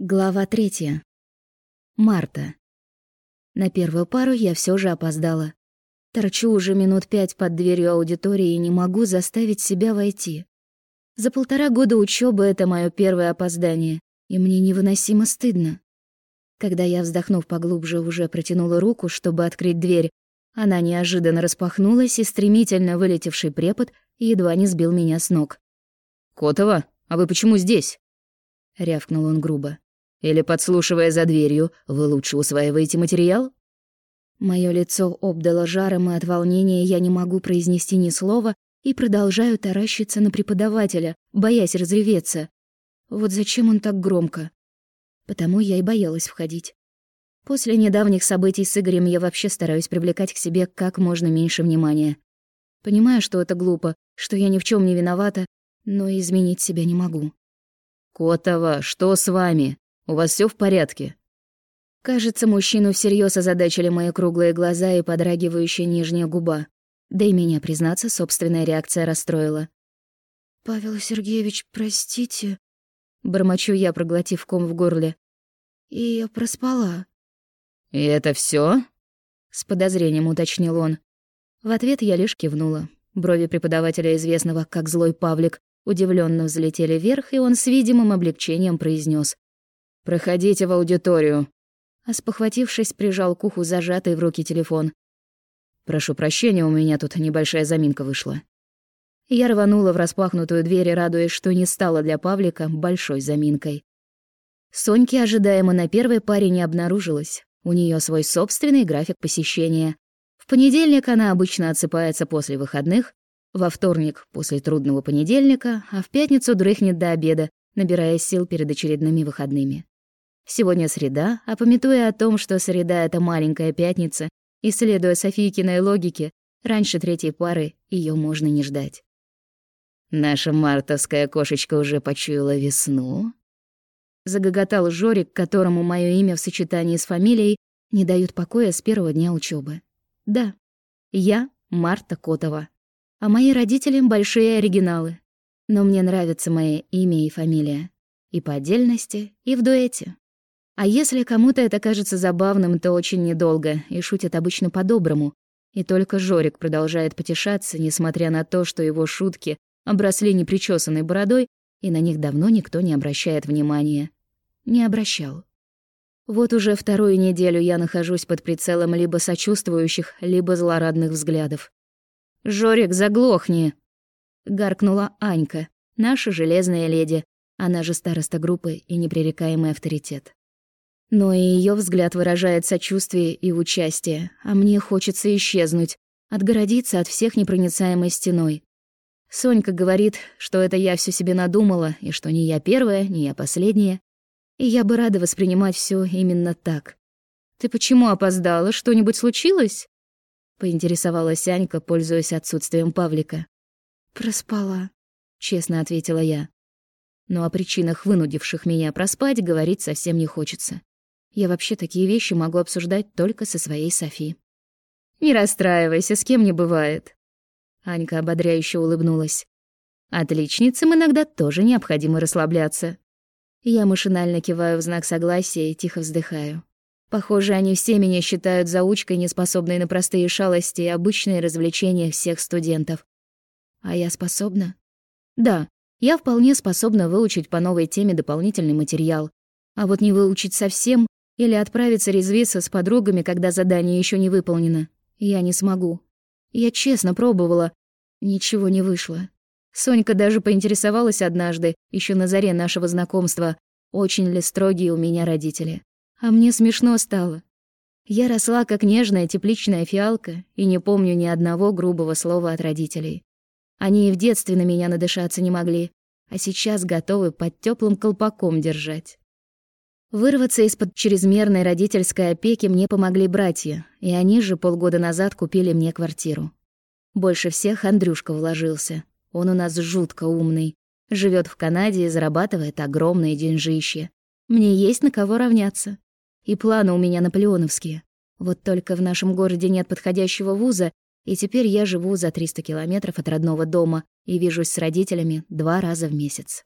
Глава третья. Марта. На первую пару я все же опоздала. Торчу уже минут пять под дверью аудитории и не могу заставить себя войти. За полтора года учебы это мое первое опоздание, и мне невыносимо стыдно. Когда я, вздохнув поглубже, уже протянула руку, чтобы открыть дверь, она неожиданно распахнулась, и стремительно вылетевший препод едва не сбил меня с ног. «Котова, а вы почему здесь?» — рявкнул он грубо. Или, подслушивая за дверью, вы лучше усваиваете материал? Моё лицо обдало жаром, и от волнения я не могу произнести ни слова и продолжаю таращиться на преподавателя, боясь разреветься. Вот зачем он так громко? Потому я и боялась входить. После недавних событий с Игорем я вообще стараюсь привлекать к себе как можно меньше внимания. Понимаю, что это глупо, что я ни в чем не виновата, но изменить себя не могу. «Котова, что с вами?» У вас все в порядке?» Кажется, мужчину всерьез озадачили мои круглые глаза и подрагивающая нижняя губа. Да и меня, признаться, собственная реакция расстроила. «Павел Сергеевич, простите...» Бормочу я, проглотив ком в горле. «И я проспала». «И это все? С подозрением уточнил он. В ответ я лишь кивнула. Брови преподавателя, известного как злой Павлик, удивленно взлетели вверх, и он с видимым облегчением произнес: «Проходите в аудиторию». А спохватившись, прижал к уху зажатый в руки телефон. «Прошу прощения, у меня тут небольшая заминка вышла». Я рванула в распахнутую дверь, радуясь, что не стала для Павлика большой заминкой. Соньки ожидаемо на первой паре не обнаружилось. У нее свой собственный график посещения. В понедельник она обычно отсыпается после выходных, во вторник — после трудного понедельника, а в пятницу дрыхнет до обеда, набирая сил перед очередными выходными. Сегодня среда, а пометуя о том, что среда — это маленькая пятница, и следуя Софийкиной логике, раньше третьей пары ее можно не ждать. «Наша мартовская кошечка уже почуяла весну?» Загоготал Жорик, которому мое имя в сочетании с фамилией не дают покоя с первого дня учебы. Да, я Марта Котова, а мои родители — большие оригиналы. Но мне нравится мое имя и фамилия. И по отдельности, и в дуэте. А если кому-то это кажется забавным, то очень недолго, и шутят обычно по-доброму. И только Жорик продолжает потешаться, несмотря на то, что его шутки обросли непричесанной бородой, и на них давно никто не обращает внимания. Не обращал. Вот уже вторую неделю я нахожусь под прицелом либо сочувствующих, либо злорадных взглядов. «Жорик, заглохни!» — гаркнула Анька, наша железная леди, она же староста группы и непререкаемый авторитет. Но и ее взгляд выражает сочувствие и участие, а мне хочется исчезнуть, отгородиться от всех непроницаемой стеной. Сонька говорит, что это я все себе надумала, и что не я первая, не я последняя. И я бы рада воспринимать все именно так. «Ты почему опоздала? Что-нибудь случилось?» — поинтересовалась Анька, пользуясь отсутствием Павлика. «Проспала», — честно ответила я. Но о причинах, вынудивших меня проспать, говорить совсем не хочется. Я вообще такие вещи могу обсуждать только со своей Софи. «Не расстраивайся, с кем не бывает». Анька ободряюще улыбнулась. «Отличницам иногда тоже необходимо расслабляться». Я машинально киваю в знак согласия и тихо вздыхаю. Похоже, они все меня считают заучкой, неспособной на простые шалости и обычные развлечения всех студентов. А я способна? Да, я вполне способна выучить по новой теме дополнительный материал. А вот не выучить совсем или отправиться резвиться с подругами, когда задание еще не выполнено. Я не смогу. Я честно пробовала. Ничего не вышло. Сонька даже поинтересовалась однажды, еще на заре нашего знакомства, очень ли строгие у меня родители. А мне смешно стало. Я росла как нежная тепличная фиалка и не помню ни одного грубого слова от родителей. Они и в детстве на меня надышаться не могли, а сейчас готовы под теплым колпаком держать. Вырваться из-под чрезмерной родительской опеки мне помогли братья, и они же полгода назад купили мне квартиру. Больше всех Андрюшка вложился. Он у нас жутко умный. живет в Канаде и зарабатывает огромные деньжища. Мне есть на кого равняться. И планы у меня наполеоновские. Вот только в нашем городе нет подходящего вуза, и теперь я живу за 300 километров от родного дома и вижусь с родителями два раза в месяц.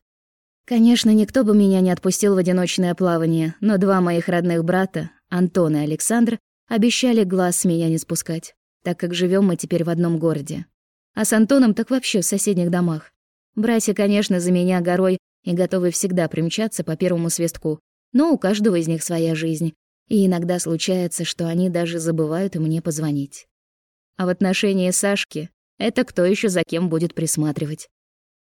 Конечно, никто бы меня не отпустил в одиночное плавание, но два моих родных брата, Антон и Александр, обещали глаз с меня не спускать, так как живем мы теперь в одном городе. А с Антоном так вообще в соседних домах. Братья, конечно, за меня горой и готовы всегда примчаться по первому свистку, но у каждого из них своя жизнь, и иногда случается, что они даже забывают мне позвонить. А в отношении Сашки это кто еще за кем будет присматривать.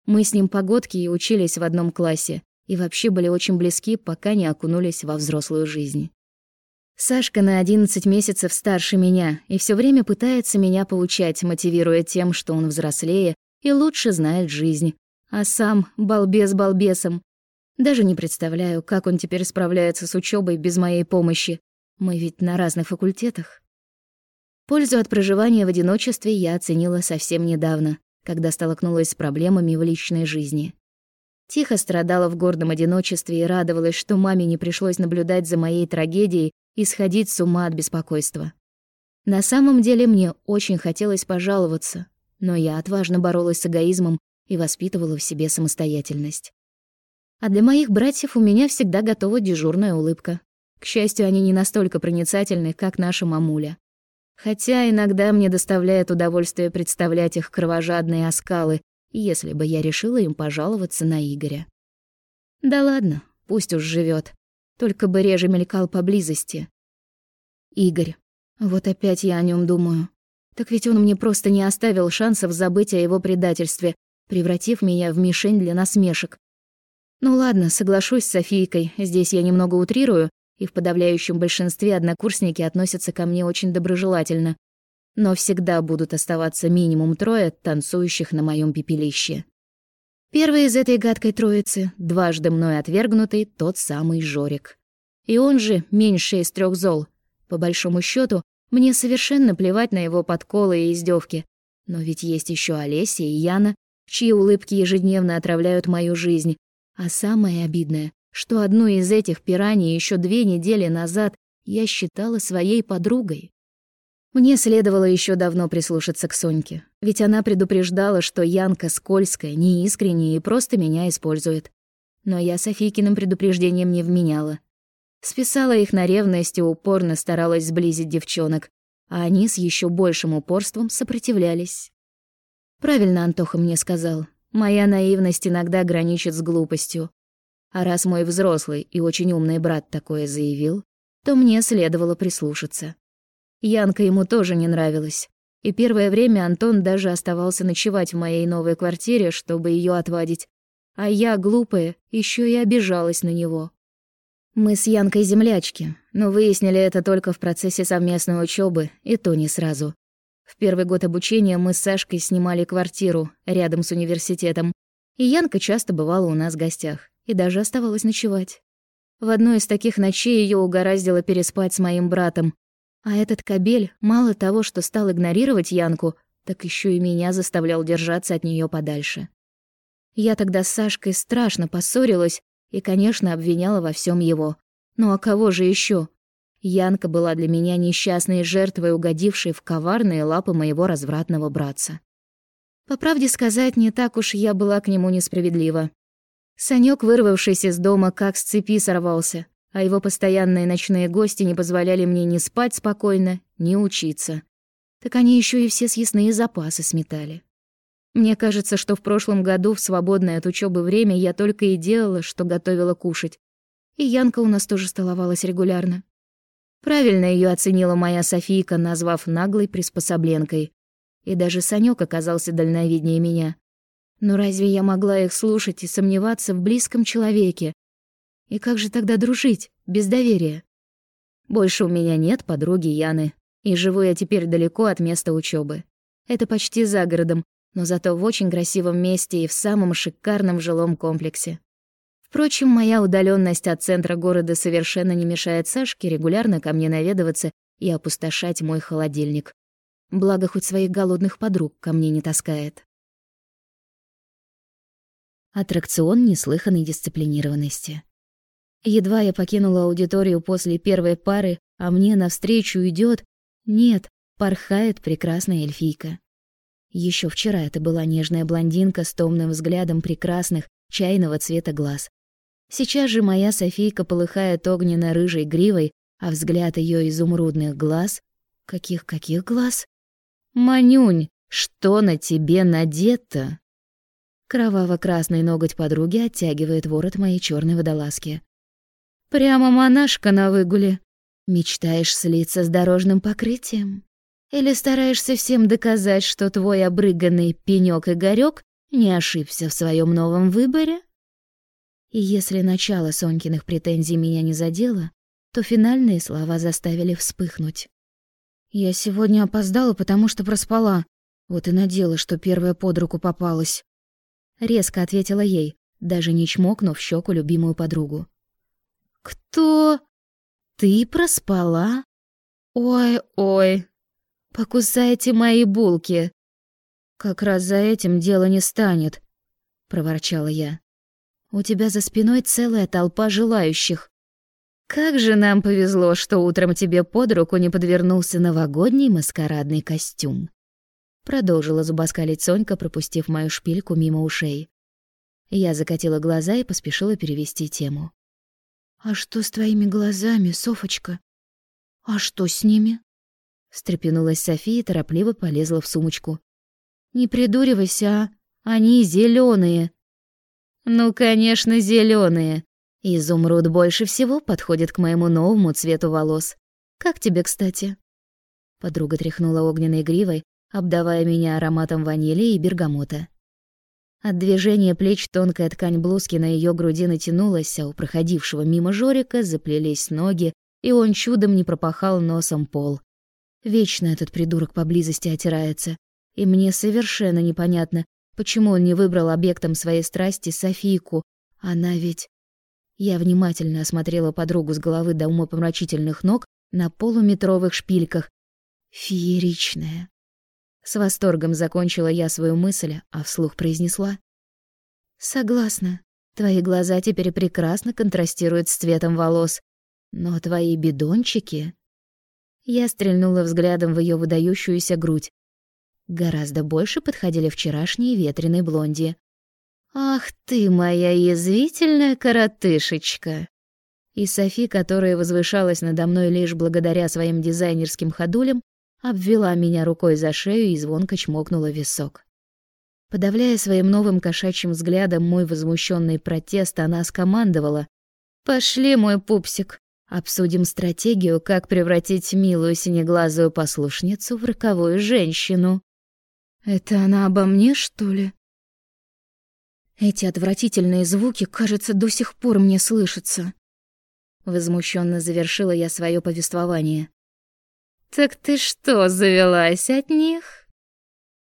Мы с ним погодки и учились в одном классе, и вообще были очень близки, пока не окунулись во взрослую жизнь. Сашка на 11 месяцев старше меня и все время пытается меня поучать, мотивируя тем, что он взрослее и лучше знает жизнь. А сам балбес балбесом. Даже не представляю, как он теперь справляется с учебой без моей помощи. Мы ведь на разных факультетах. Пользу от проживания в одиночестве я оценила совсем недавно, когда столкнулась с проблемами в личной жизни. Тихо страдала в гордом одиночестве и радовалась, что маме не пришлось наблюдать за моей трагедией и сходить с ума от беспокойства. На самом деле мне очень хотелось пожаловаться, но я отважно боролась с эгоизмом и воспитывала в себе самостоятельность. А для моих братьев у меня всегда готова дежурная улыбка. К счастью, они не настолько проницательны, как наша мамуля. Хотя иногда мне доставляет удовольствие представлять их кровожадные оскалы, если бы я решила им пожаловаться на Игоря. Да ладно, пусть уж живет, только бы реже мелькал поблизости. Игорь. Вот опять я о нем думаю. Так ведь он мне просто не оставил шансов забыть о его предательстве, превратив меня в мишень для насмешек. Ну ладно, соглашусь с Софийкой, здесь я немного утрирую, и в подавляющем большинстве однокурсники относятся ко мне очень доброжелательно. Но всегда будут оставаться минимум трое танцующих на моем пепелище. Первый из этой гадкой троицы, дважды мной отвергнутый, тот самый Жорик. И он же меньший из трех зол. По большому счету, мне совершенно плевать на его подколы и издевки. Но ведь есть еще Олеся и Яна, чьи улыбки ежедневно отравляют мою жизнь. А самое обидное, что одну из этих пираний еще две недели назад я считала своей подругой. Мне следовало еще давно прислушаться к Соньке, ведь она предупреждала, что Янка скользкая, неискренняя и просто меня использует. Но я Софийкиным предупреждением не вменяла. Списала их на ревность и упорно старалась сблизить девчонок, а они с еще большим упорством сопротивлялись. Правильно Антоха мне сказал, моя наивность иногда граничит с глупостью. А раз мой взрослый и очень умный брат такое заявил, то мне следовало прислушаться. Янка ему тоже не нравилась. И первое время Антон даже оставался ночевать в моей новой квартире, чтобы ее отвадить. А я, глупая, еще и обижалась на него. Мы с Янкой землячки, но выяснили это только в процессе совместной учебы, и то не сразу. В первый год обучения мы с Сашкой снимали квартиру рядом с университетом, и Янка часто бывала у нас в гостях и даже оставалась ночевать. В одной из таких ночей ее угораздило переспать с моим братом, а этот кабель мало того, что стал игнорировать Янку, так еще и меня заставлял держаться от нее подальше. Я тогда с Сашкой страшно поссорилась и, конечно, обвиняла во всем его. Ну а кого же еще? Янка была для меня несчастной жертвой, угодившей в коварные лапы моего развратного братца. По правде сказать, не так уж я была к нему несправедлива. Санёк, вырвавшись из дома, как с цепи сорвался, а его постоянные ночные гости не позволяли мне ни спать спокойно, ни учиться. Так они еще и все съестные запасы сметали. Мне кажется, что в прошлом году в свободное от учебы время я только и делала, что готовила кушать. И Янка у нас тоже столовалась регулярно. Правильно ее оценила моя Софийка, назвав наглой приспособленкой. И даже Санёк оказался дальновиднее меня. Но разве я могла их слушать и сомневаться в близком человеке, и как же тогда дружить, без доверия? Больше у меня нет подруги Яны, и живу я теперь далеко от места учебы. Это почти за городом, но зато в очень красивом месте и в самом шикарном жилом комплексе. Впрочем, моя удаленность от центра города совершенно не мешает Сашке регулярно ко мне наведываться и опустошать мой холодильник. Благо, хоть своих голодных подруг ко мне не таскает. Аттракцион неслыханной дисциплинированности. Едва я покинула аудиторию после первой пары, а мне навстречу идет, нет, порхает прекрасная эльфийка. Еще вчера это была нежная блондинка с томным взглядом прекрасных, чайного цвета глаз. Сейчас же моя Софийка полыхает огненно-рыжей гривой, а взгляд ее изумрудных глаз... Каких-каких глаз? «Манюнь, что на тебе надето?» Кроваво-красный ноготь подруги оттягивает ворот моей черной водолазки. «Прямо монашка на выгуле. Мечтаешь слиться с дорожным покрытием? Или стараешься всем доказать, что твой обрыганный пенёк Игорёк не ошибся в своем новом выборе?» И если начало Сонькиных претензий меня не задело, то финальные слова заставили вспыхнуть. «Я сегодня опоздала, потому что проспала. Вот и надела, что первая под руку попалась». Резко ответила ей, даже не чмокнув щеку любимую подругу. «Кто? Ты проспала? Ой-ой, покусайте мои булки!» «Как раз за этим дело не станет», — проворчала я. У тебя за спиной целая толпа желающих. Как же нам повезло, что утром тебе под руку не подвернулся новогодний маскарадный костюм. Продолжила зубоскалить Сонька, пропустив мою шпильку мимо ушей. Я закатила глаза и поспешила перевести тему. «А что с твоими глазами, Софочка? А что с ними?» Встрепенулась София и торопливо полезла в сумочку. «Не придуривайся, а? Они зеленые. Ну, конечно, зеленые. Изумруд больше всего подходит к моему новому цвету волос. Как тебе, кстати? Подруга тряхнула огненной гривой, обдавая меня ароматом ванили и бергамота. От движения плеч тонкая ткань блузки на ее груди натянулась, а у проходившего мимо Жорика заплелись ноги, и он чудом не пропахал носом пол. Вечно этот придурок поблизости отирается, и мне совершенно непонятно, Почему он не выбрал объектом своей страсти Софийку? Она ведь... Я внимательно осмотрела подругу с головы до умопомрачительных ног на полуметровых шпильках. Фееричная. С восторгом закончила я свою мысль, а вслух произнесла. «Согласна. Твои глаза теперь прекрасно контрастируют с цветом волос. Но твои бидончики...» Я стрельнула взглядом в ее выдающуюся грудь. Гораздо больше подходили вчерашние ветреные блонди. «Ах ты, моя язвительная коротышечка!» И Софи, которая возвышалась надо мной лишь благодаря своим дизайнерским ходулям, обвела меня рукой за шею и звонко чмокнула висок. Подавляя своим новым кошачьим взглядом мой возмущенный протест, она скомандовала. «Пошли, мой пупсик, обсудим стратегию, как превратить милую синеглазую послушницу в роковую женщину». Это она обо мне, что ли? Эти отвратительные звуки, кажется, до сих пор мне слышатся. Возмущенно завершила я свое повествование. Так ты что, завелась от них?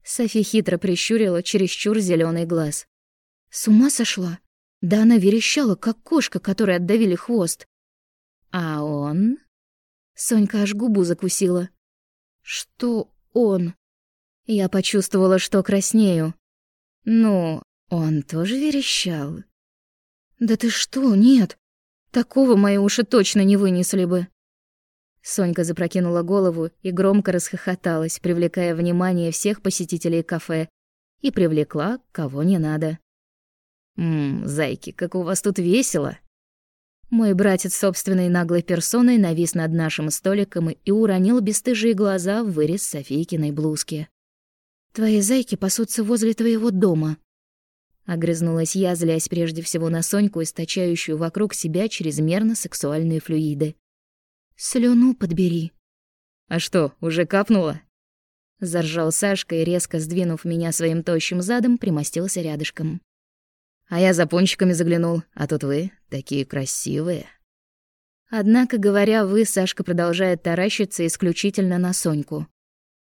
Софи хитро прищурила чересчур зеленый глаз. С ума сошла? Да она верещала, как кошка, которой отдавили хвост. А он? Сонька аж губу закусила. Что он? Я почувствовала, что краснею. Ну, он тоже верещал. Да ты что, нет. Такого мои уши точно не вынесли бы. Сонька запрокинула голову и громко расхохоталась, привлекая внимание всех посетителей кафе, и привлекла, кого не надо. «Ммм, зайки, как у вас тут весело!» Мой братец собственной наглой персоной навис над нашим столиком и уронил бесстыжие глаза в вырез Софийкиной блузки. Твои зайки пасутся возле твоего дома. Огрызнулась я, злясь прежде всего на Соньку, источающую вокруг себя чрезмерно сексуальные флюиды. Слюну подбери. А что, уже капнула? Заржал Сашка и, резко сдвинув меня своим тощим задом, примостился рядышком. А я за пончиками заглянул, а тут вы такие красивые. Однако, говоря «вы», Сашка продолжает таращиться исключительно на Соньку.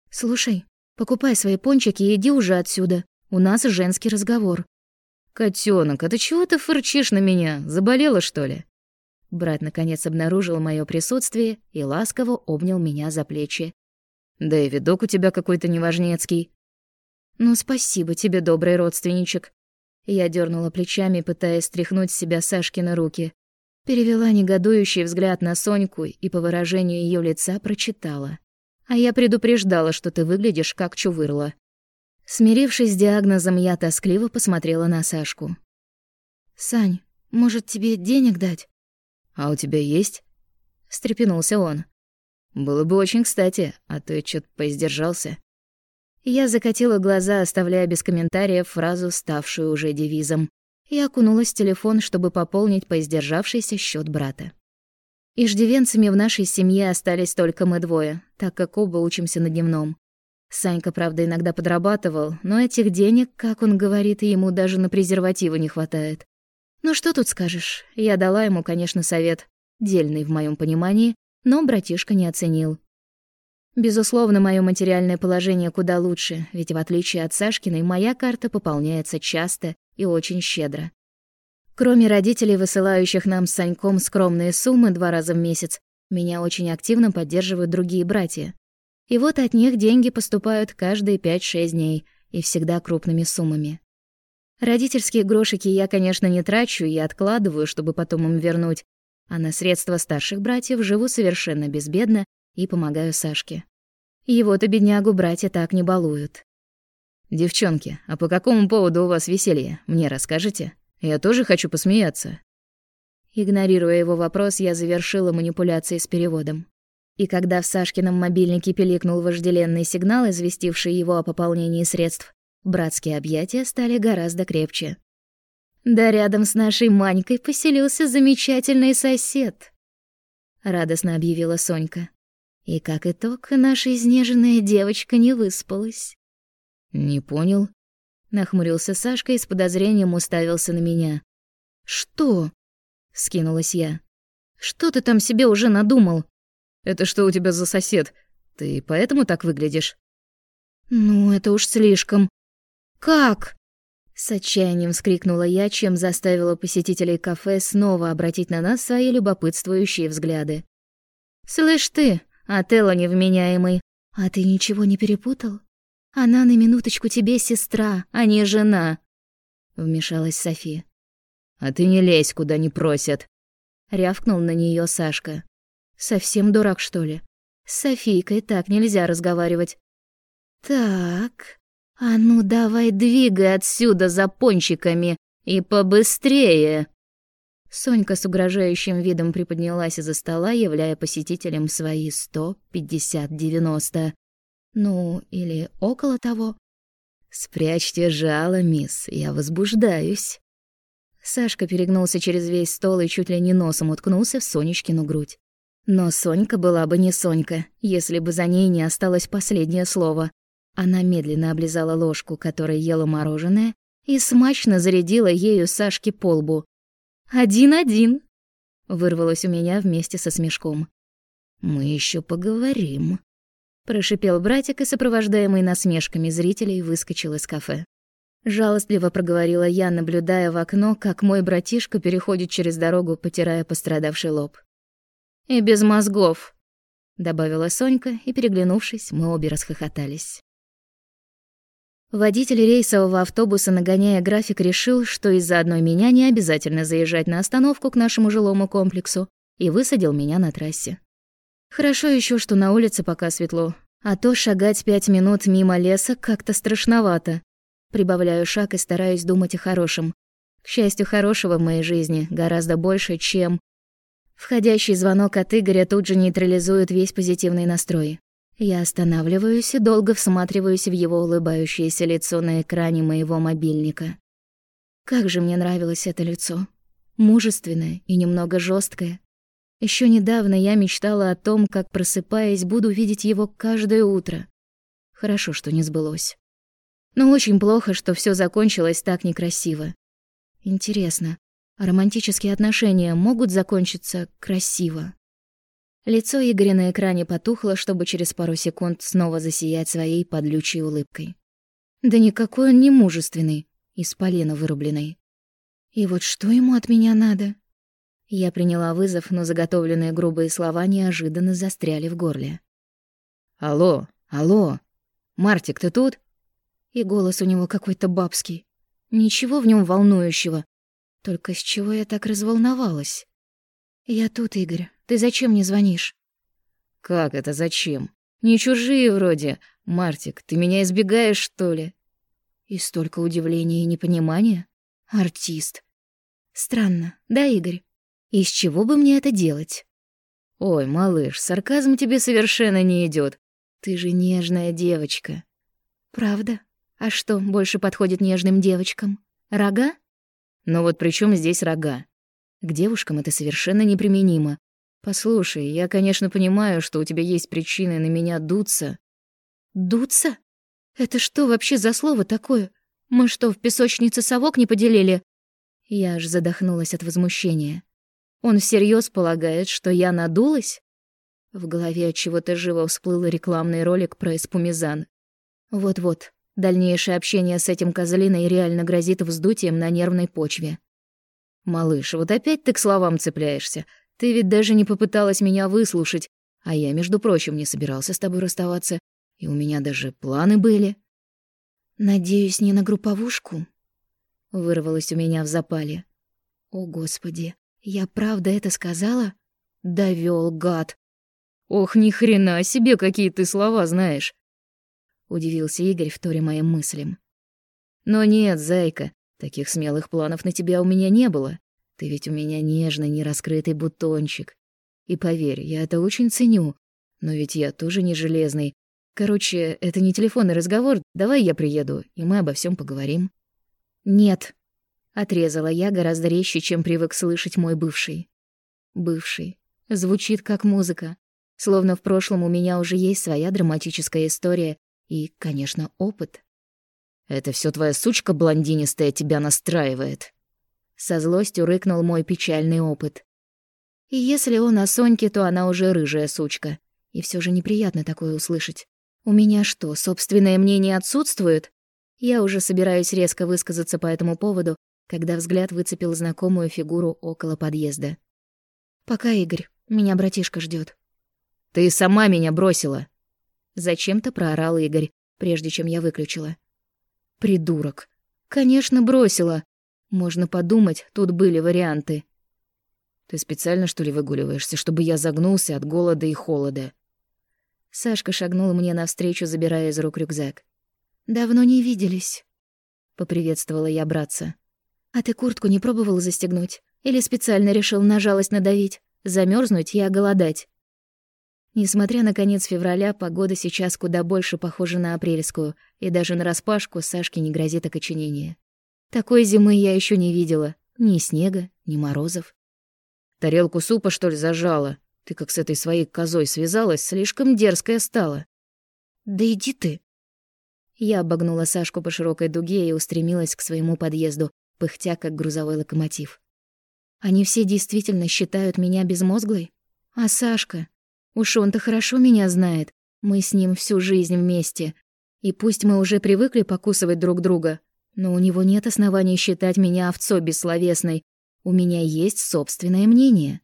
«Слушай, Покупай свои пончики и иди уже отсюда. У нас женский разговор». «Котёнок, а ты чего ты фырчишь на меня? Заболела, что ли?» Брат наконец обнаружил моё присутствие и ласково обнял меня за плечи. «Да и видок у тебя какой-то неважнецкий». «Ну, спасибо тебе, добрый родственничек». Я дернула плечами, пытаясь стряхнуть с себя Сашкины руки. Перевела негодующий взгляд на Соньку и по выражению её лица прочитала. А я предупреждала, что ты выглядишь как чувырла. Смирившись с диагнозом, я тоскливо посмотрела на Сашку. «Сань, может, тебе денег дать?» «А у тебя есть?» — встрепенулся он. «Было бы очень кстати, а то я чё-то поиздержался». Я закатила глаза, оставляя без комментариев фразу, ставшую уже девизом, и окунулась в телефон, чтобы пополнить поиздержавшийся счет брата. Иждивенцами в нашей семье остались только мы двое, так как оба учимся на дневном. Санька, правда, иногда подрабатывал, но этих денег, как он говорит, ему даже на презервативы не хватает. Ну что тут скажешь? Я дала ему, конечно, совет, дельный в моем понимании, но братишка не оценил. Безусловно, мое материальное положение куда лучше, ведь в отличие от Сашкиной, моя карта пополняется часто и очень щедро. Кроме родителей, высылающих нам с Саньком скромные суммы два раза в месяц, меня очень активно поддерживают другие братья. И вот от них деньги поступают каждые 5-6 дней и всегда крупными суммами. Родительские грошики я, конечно, не трачу и откладываю, чтобы потом им вернуть, а на средства старших братьев живу совершенно безбедно и помогаю Сашке. Его-то беднягу братья так не балуют. «Девчонки, а по какому поводу у вас веселье? Мне расскажете? Я тоже хочу посмеяться». Игнорируя его вопрос, я завершила манипуляции с переводом. И когда в Сашкином мобильнике пиликнул вожделенный сигнал, известивший его о пополнении средств, братские объятия стали гораздо крепче. Да рядом с нашей Манькой поселился замечательный сосед, радостно объявила Сонька. И как итог, наша изнеженная девочка не выспалась. Не понял, нахмурился Сашка и с подозрением уставился на меня. Что? скинулась я. Что ты там себе уже надумал? Это что у тебя за сосед? Ты поэтому так выглядишь? Ну, это уж слишком. Как? С отчаянием вскрикнула я, чем заставила посетителей кафе снова обратить на нас свои любопытствующие взгляды. «Слышь ты, Отелло невменяемый, а ты ничего не перепутал? Она на минуточку тебе сестра, а не жена», — вмешалась София. «А ты не лезь, куда не просят», — рявкнул на нее Сашка. Совсем дурак, что ли? С Софийкой так нельзя разговаривать. Так, а ну давай двигай отсюда за пончиками и побыстрее. Сонька с угрожающим видом приподнялась из-за стола, являя посетителям свои сто пятьдесят девяносто. Ну, или около того. «Спрячьте жало, мисс, я возбуждаюсь». Сашка перегнулся через весь стол и чуть ли не носом уткнулся в Сонечкину грудь. Но Сонька была бы не Сонька, если бы за ней не осталось последнее слово. Она медленно облизала ложку, которой ела мороженое, и смачно зарядила ею Сашке по лбу. «Один-один!» — вырвалось у меня вместе со смешком. «Мы еще поговорим», — прошипел братик и, сопровождаемый насмешками зрителей, выскочил из кафе. Жалостливо проговорила я, наблюдая в окно, как мой братишка переходит через дорогу, потирая пострадавший лоб. «И без мозгов», — добавила Сонька, и, переглянувшись, мы обе расхохотались. Водитель рейсового автобуса, нагоняя график, решил, что из-за одной меня не обязательно заезжать на остановку к нашему жилому комплексу, и высадил меня на трассе. Хорошо еще, что на улице пока светло, а то шагать пять минут мимо леса как-то страшновато. Прибавляю шаг и стараюсь думать о хорошем. К счастью, хорошего в моей жизни гораздо больше, чем Входящий звонок от Игоря тут же нейтрализует весь позитивный настрой. Я останавливаюсь и долго всматриваюсь в его улыбающееся лицо на экране моего мобильника. Как же мне нравилось это лицо. Мужественное и немного жесткое. Еще недавно я мечтала о том, как, просыпаясь, буду видеть его каждое утро. Хорошо, что не сбылось. Но очень плохо, что все закончилось так некрасиво. Интересно, романтические отношения могут закончиться красиво. Лицо Игоря на экране потухло, чтобы через пару секунд снова засиять своей подлючей улыбкой. Да никакой он не мужественный, из полена вырубленный. И вот что ему от меня надо? Я приняла вызов, но заготовленные грубые слова неожиданно застряли в горле. «Алло, алло, Мартик, ты тут?» И голос у него какой-то бабский. Ничего в нем волнующего, только с чего я так разволновалась? Я тут, Игорь. Ты зачем мне звонишь? Как это зачем? Не чужие вроде. Мартик, ты меня избегаешь, что ли? И столько удивления и непонимания. Артист. Странно, да, Игорь? Из чего бы мне это делать? Ой, малыш, сарказм тебе совершенно не идет. Ты же нежная девочка. Правда? А что больше подходит нежным девочкам? Рога? Но вот при чем здесь рога? К девушкам это совершенно неприменимо. Послушай, я, конечно, понимаю, что у тебя есть причины на меня дуться. Дуться? Это что вообще за слово такое? Мы что, в песочнице совок не поделили? Я аж задохнулась от возмущения. Он всерьез полагает, что я надулась? В голове от чего-то живо всплыл рекламный ролик про эспумизан. Вот-вот, дальнейшее общение с этим козлиной реально грозит вздутием на нервной почве. Малыш, вот опять ты к словам цепляешься. Ты ведь даже не попыталась меня выслушать, а я, между прочим, не собирался с тобой расставаться, и у меня даже планы были. Надеюсь, не на групповушку, вырвалось у меня в запале. О, господи, я правда это сказала? Довёл гад. Ох, ни хрена себе, какие ты слова знаешь. Удивился Игорь, вторя моим мыслям. Но нет, зайка, таких смелых планов на тебя у меня не было. Ты ведь у меня нежный, нераскрытый бутончик. И поверь, я это очень ценю. Но ведь я тоже не железный. Короче, это не телефонный разговор. Давай я приеду, и мы обо всем поговорим. «Нет», — отрезала я гораздо резче, чем привык слышать мой бывший. Бывший. Звучит как музыка. Словно в прошлом у меня уже есть своя драматическая история и, конечно, опыт. «Это все твоя сучка блондинистая тебя настраивает», — со злостью рыкнул мой печальный опыт. И если он о Соньке, то она уже рыжая сучка. И все же неприятно такое услышать. У меня что, собственное мнение отсутствует? Я уже собираюсь резко высказаться по этому поводу, когда взгляд выцепил знакомую фигуру около подъезда. «Пока, Игорь. Меня братишка ждет. «Ты сама меня бросила!» Зачем-то проорал Игорь, прежде чем я выключила. «Придурок! Конечно, бросила! Можно подумать, тут были варианты». «Ты специально, что ли, выгуливаешься, чтобы я загнулся от голода и холода?» Сашка шагнул мне навстречу, забирая из рук рюкзак. «Давно не виделись», — поприветствовала я братца. «А ты куртку не пробовал застегнуть? Или специально решил на жалость надавить, замерзнуть и оголодать?» Несмотря на конец февраля, погода сейчас куда больше похожа на апрельскую, и даже на распашку Сашке не грозит окоченение. Такой зимы я еще не видела. Ни снега, ни морозов. «Тарелку супа, что ли, зажала? Ты как с этой своей козой связалась, слишком дерзкая стала». «Да иди ты!» Я обогнула Сашку по широкой дуге и устремилась к своему подъезду, пыхтя как грузовой локомотив. Они все действительно считают меня безмозглой? А Сашка? Уж он-то хорошо меня знает. Мы с ним всю жизнь вместе. И пусть мы уже привыкли покусывать друг друга, но у него нет оснований считать меня овцой бессловесной. У меня есть собственное мнение.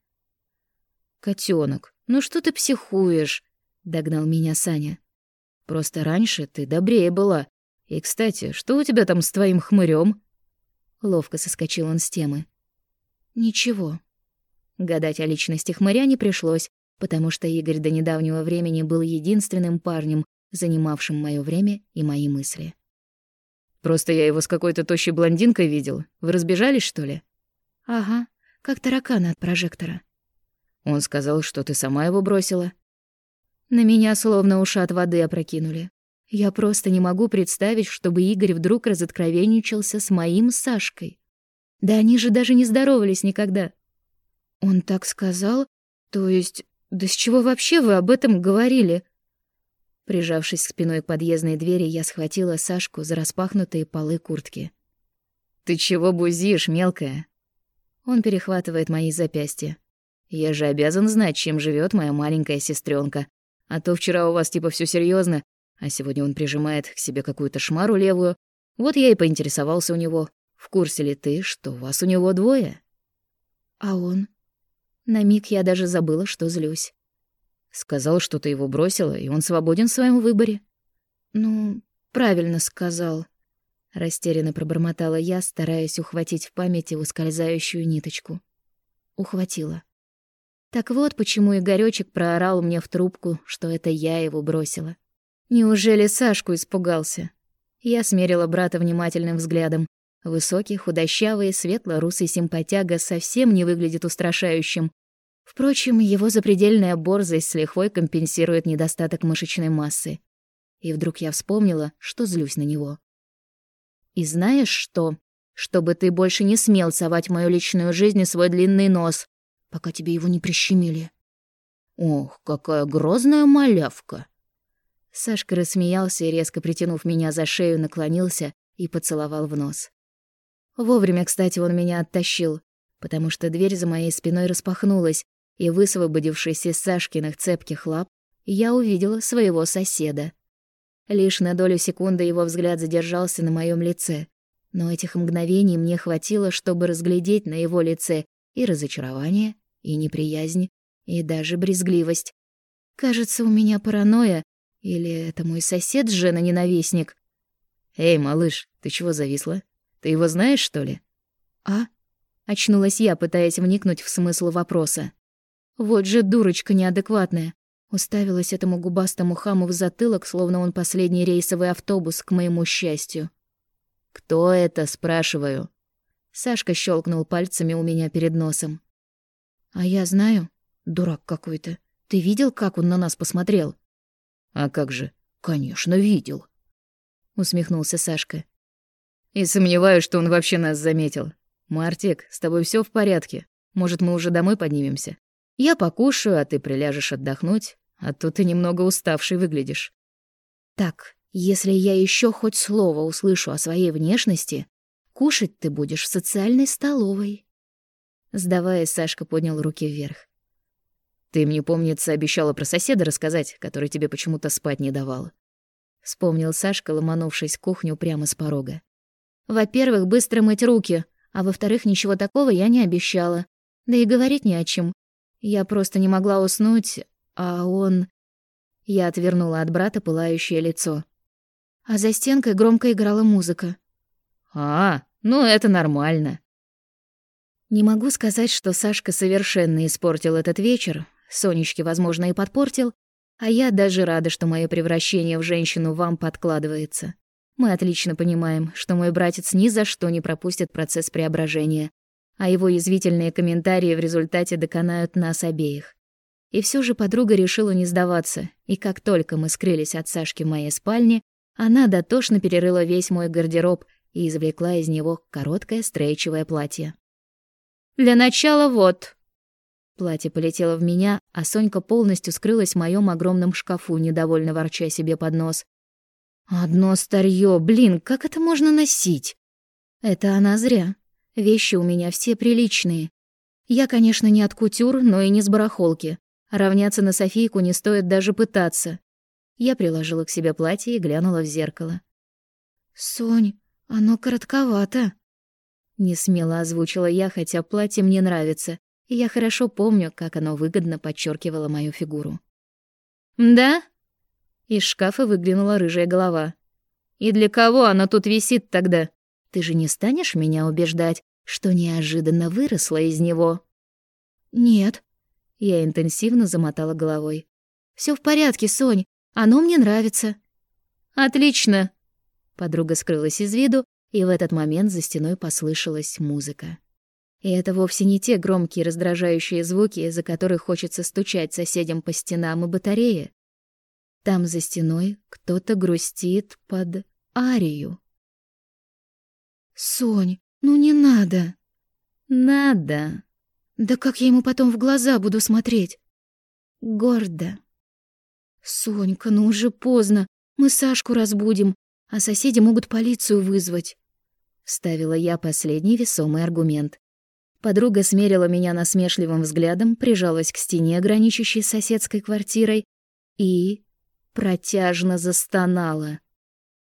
Котенок, ну что ты психуешь? догнал меня Саня. Просто раньше ты добрее была. И, кстати, что у тебя там с твоим хмырем? Ловко соскочил он с темы. Ничего. Гадать о личности хмыря не пришлось, потому что Игорь до недавнего времени был единственным парнем, занимавшим моё время и мои мысли. Просто я его с какой-то тощей блондинкой видел. Вы разбежались, что ли? Ага, как тараканы от прожектора. Он сказал, что ты сама его бросила. На меня словно ушат воды опрокинули. Я просто не могу представить, чтобы Игорь вдруг разоткровенничался с моим Сашкой. Да они же даже не здоровались никогда. Он так сказал? То есть, да с чего вообще вы об этом говорили? Прижавшись спиной к подъездной двери, я схватила Сашку за распахнутые полы куртки. «Ты чего бузишь, мелкая?» Он перехватывает мои запястья. «Я же обязан знать, чем живет моя маленькая сестренка, а то вчера у вас типа все серьезно, а сегодня он прижимает к себе какую-то шмару левую. Вот я и поинтересовался у него, в курсе ли ты, что вас у него двое? А он? На миг я даже забыла, что злюсь. Сказал, что ты его бросила, и он свободен в своем выборе. Ну, правильно сказал. Растерянно пробормотала я, стараясь ухватить в памяти ускользающую ниточку. Ухватила. Так вот, почему Игорёчек проорал мне в трубку, что это я его бросила. Неужели Сашку испугался? Я смерила брата внимательным взглядом. Высокий, худощавый, светло-русый симпатяга совсем не выглядит устрашающим. Впрочем, его запредельная борзость с лихвой компенсирует недостаток мышечной массы. И вдруг я вспомнила, что злюсь на него. «И знаешь что? Чтобы ты больше не смел совать в мою личную жизнь и свой длинный нос, пока тебе его не прищемили». «Ох, какая грозная малявка!» Сашка рассмеялся и, резко притянув меня за шею, наклонился и поцеловал в нос. Вовремя, кстати, он меня оттащил, потому что дверь за моей спиной распахнулась, и, высвободившись из Сашкиных цепких лап, я увидела своего соседа. Лишь на долю секунды его взгляд задержался на моем лице, но этих мгновений мне хватило, чтобы разглядеть на его лице и разочарование, и неприязнь, и даже брезгливость. Кажется, у меня паранойя, или это мой сосед жена-ненавистник. «Эй, малыш, ты чего зависла? Ты его знаешь, что ли?» «А?» — очнулась я, пытаясь вникнуть в смысл вопроса. Вот же дурочка неадекватная. Уставилась этому губастому хаму в затылок, словно он последний рейсовый автобус, к моему счастью. «Кто это?» — спрашиваю. Сашка щелкнул пальцами у меня перед носом. «А я знаю. Дурак какой-то. Ты видел, как он на нас посмотрел?» «А как же? Конечно, видел», — усмехнулся Сашка. «И сомневаюсь, что он вообще нас заметил. Мартик, с тобой все в порядке? Может, мы уже домой поднимемся? Я покушаю, а ты приляжешь отдохнуть, а то ты немного уставший выглядишь». «Так, если я еще хоть слово услышу о своей внешности, кушать ты будешь в социальной столовой». Сдаваясь, Сашка поднял руки вверх. Ты мне, помнится, обещала про соседа рассказать, который тебе почему-то спать не давал. Вспомнил Сашка, ломанувшись в кухню прямо с порога. Во-первых, быстро мыть руки, а во-вторых, ничего такого я не обещала. Да и говорить не о чем. Я просто не могла уснуть, а он... Я отвернула от брата пылающее лицо. А за стенкой громко играла музыка. «А, ну это нормально». Не могу сказать, что Сашка совершенно испортил этот вечер, Сонечке, возможно, и подпортил, а я даже рада, что мое превращение в женщину вам подкладывается. Мы отлично понимаем, что мой братец ни за что не пропустит процесс преображения, а его язвительные комментарии в результате доконают нас обеих. И все же подруга решила не сдаваться, и как только мы скрылись от Сашки в моей спальне, она дотошно перерыла весь мой гардероб и извлекла из него короткое стрейчевое платье. «Для начала вот», Платье полетело в меня, а Сонька полностью скрылась в моем огромном шкафу, недовольно ворча себе под нос. «Одно старье, блин, как это можно носить?» «Это она зря. Вещи у меня все приличные. Я, конечно, не от кутюр, но и не с барахолки. Равняться на Софийку не стоит даже пытаться». Я приложила к себе платье и глянула в зеркало. «Сонь, оно коротковато», — несмело озвучила я, хотя платье мне нравится и я хорошо помню, как оно выгодно подчеркивало мою фигуру. «Да?» Из шкафа выглянула рыжая голова. «И для кого оно тут висит тогда? Ты же не станешь меня убеждать, что неожиданно выросла из него?» «Нет». Я интенсивно замотала головой. Все в порядке, Сонь. Оно мне нравится». «Отлично!» Подруга скрылась из виду, и в этот момент за стеной послышалась музыка. И это вовсе не те громкие раздражающие звуки, из-за которых хочется стучать соседям по стенам и батарее. Там за стеной кто-то грустит под арию. «Сонь, ну не надо!» «Надо!» «Да как я ему потом в глаза буду смотреть?» «Гордо!» «Сонька, ну уже поздно, мы Сашку разбудим, а соседи могут полицию вызвать», — вставила я последний весомый аргумент. Подруга смерила меня насмешливым взглядом, прижалась к стене, граничащей с соседской квартирой, и протяжно застонала.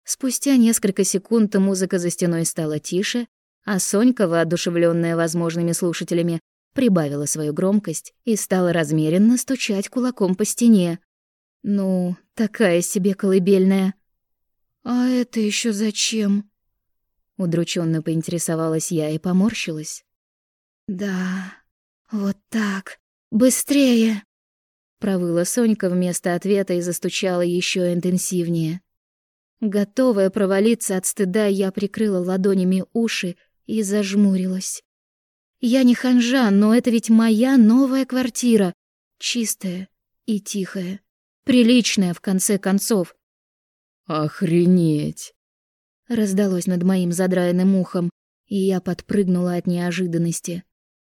Спустя несколько секунд музыка за стеной стала тише, а Сонька, воодушевленная возможными слушателями, прибавила свою громкость и стала размеренно стучать кулаком по стене. Ну, такая себе колыбельная. «А это еще зачем?» Удрученно поинтересовалась я и поморщилась. «Да, вот так. Быстрее!» Провыла Сонька вместо ответа и застучала еще интенсивнее. Готовая провалиться от стыда, я прикрыла ладонями уши и зажмурилась. Я не ханжа, но это ведь моя новая квартира. Чистая и тихая. Приличная, в конце концов. «Охренеть!» Раздалось над моим задраенным ухом, и я подпрыгнула от неожиданности.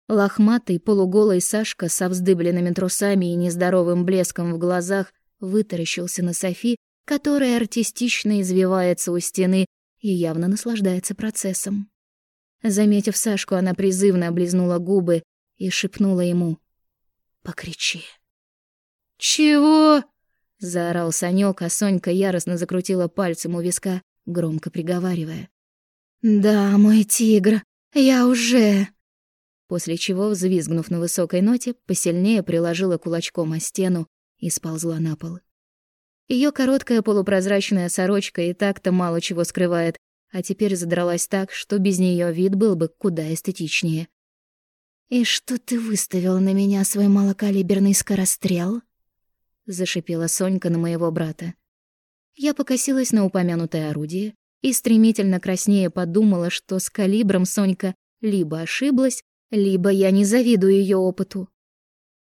Лохматый, полуголый Сашка со вздыбленными трусами и нездоровым блеском в глазах вытаращился на Софи, которая артистично извивается у стены и явно наслаждается процессом. Заметив Сашку, она призывно облизнула губы и шепнула ему «Покричи». «Чего?» — заорал Санёк, а Сонька яростно закрутила пальцем у виска, громко приговаривая. «Да, мой тигр, я уже...» После чего, взвизгнув на высокой ноте, посильнее приложила кулачком о стену и сползла на пол. Её короткая полупрозрачная сорочка и так-то мало чего скрывает, а теперь задралась так, что без неё вид был бы куда эстетичнее. «И что ты выставил на меня свой малокалиберный скорострел?» — зашипела Сонька на моего брата. Я покосилась на упомянутое орудие и стремительно краснее подумала, что с калибром Сонька либо ошиблась, либо я не завидую её опыту.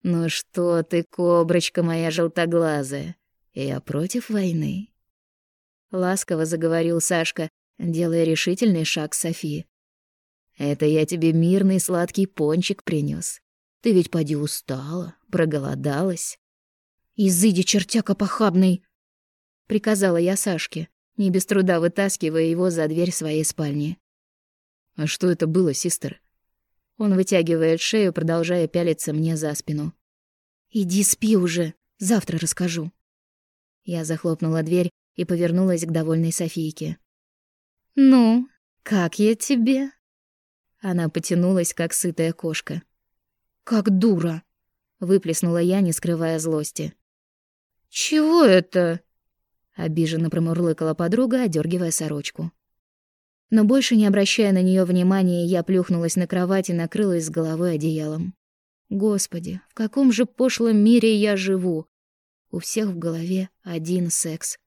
«Ну что ты, коброчка моя желтоглазая, я против войны?» Ласково заговорил Сашка, делая решительный шаг к Софии. «Это я тебе мирный сладкий пончик принёс. Ты ведь поди устала, проголодалась». «Изыди, чертяка похабный!» — приказала я Сашке, не без труда вытаскивая его за дверь своей спальни. «А что это было, систер?» Он вытягивает шею, продолжая пялиться мне за спину. «Иди спи уже, завтра расскажу». Я захлопнула дверь и повернулась к довольной Софийке. «Ну, как я тебе?» Она потянулась, как сытая кошка. «Как дура!» — выплеснула я, не скрывая злости. «Чего это?» — обиженно промурлыкала подруга, одергивая сорочку. Но больше не обращая на нее внимания, я плюхнулась на кровать и накрылась с головой одеялом. Господи, в каком же пошлом мире я живу? У всех в голове один секс.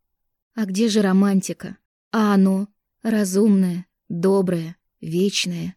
А где же романтика? А оно? Разумное, доброе, вечное.